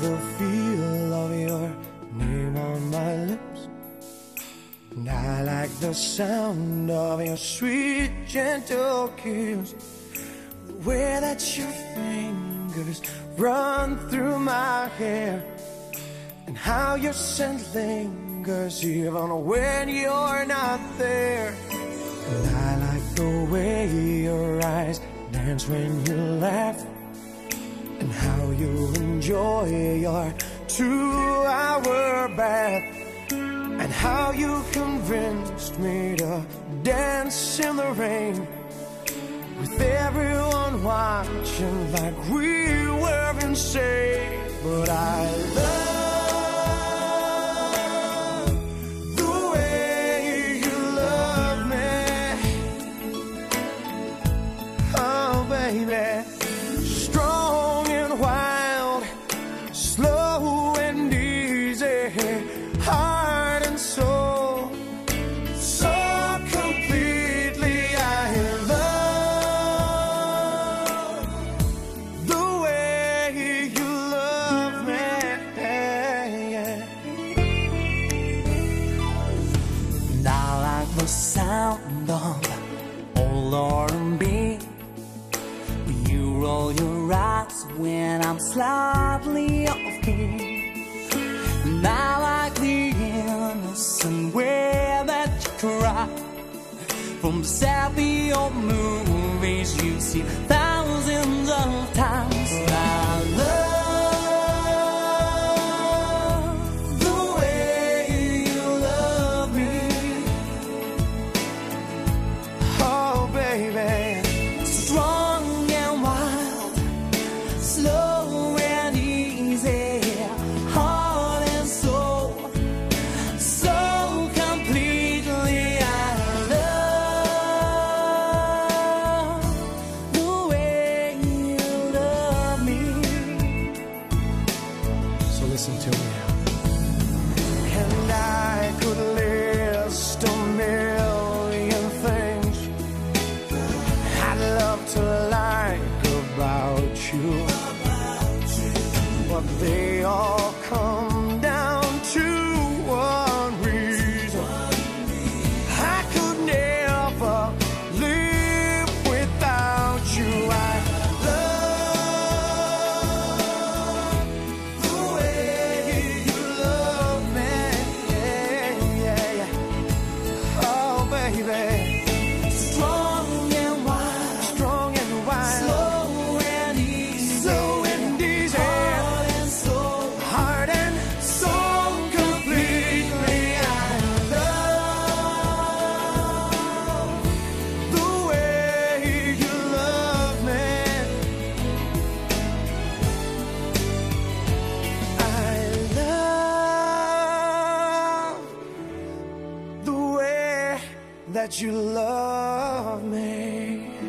the feel of your name on my lips. And I like the sound of your sweet, gentle kiss. The way that your fingers run through my hair. And how your scent lingers even when you're not there. And I like the way your eyes dance when you laugh. And how you enjoy your two hour bath. And how you convinced me to dance in the rain. With everyone watching like we were insane. But I love the way you love me. Oh, baby. Heart and soul. So completely I love the way you love me. Like the sound of you roll your eyes when I'm slightly off key. From sappy old movies you've seen love to like about you. But they all that you love me.